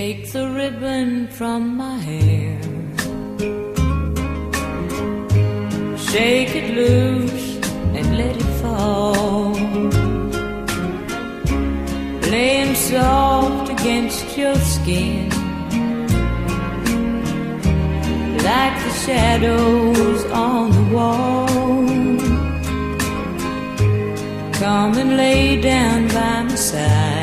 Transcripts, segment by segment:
Take the ribbon from my hair. Shake it loose and let it fall. Laying soft against your skin. Like the shadows on the wall. Come and lay down by my side.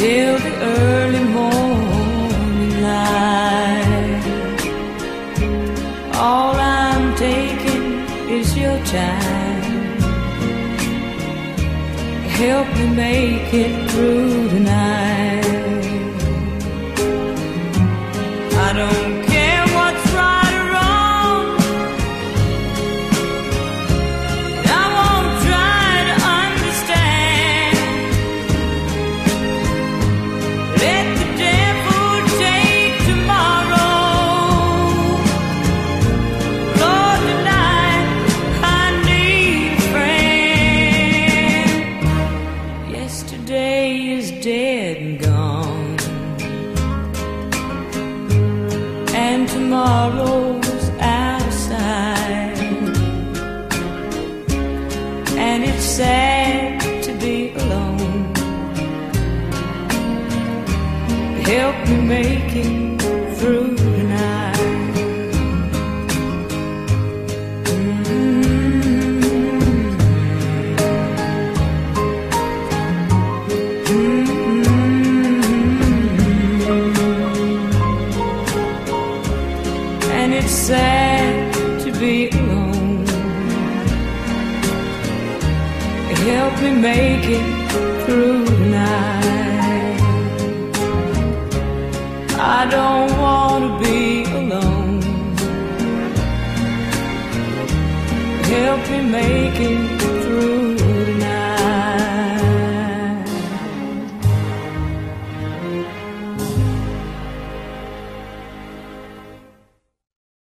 Till the early morning light. All I'm taking is your time. Help me make it through tonight. I dead and gone, and tomorrow's out of sight. And it's sad to be alone help me make it And it's sad to be alone. Help me make it through tonight. I don't want to be alone. Help me make it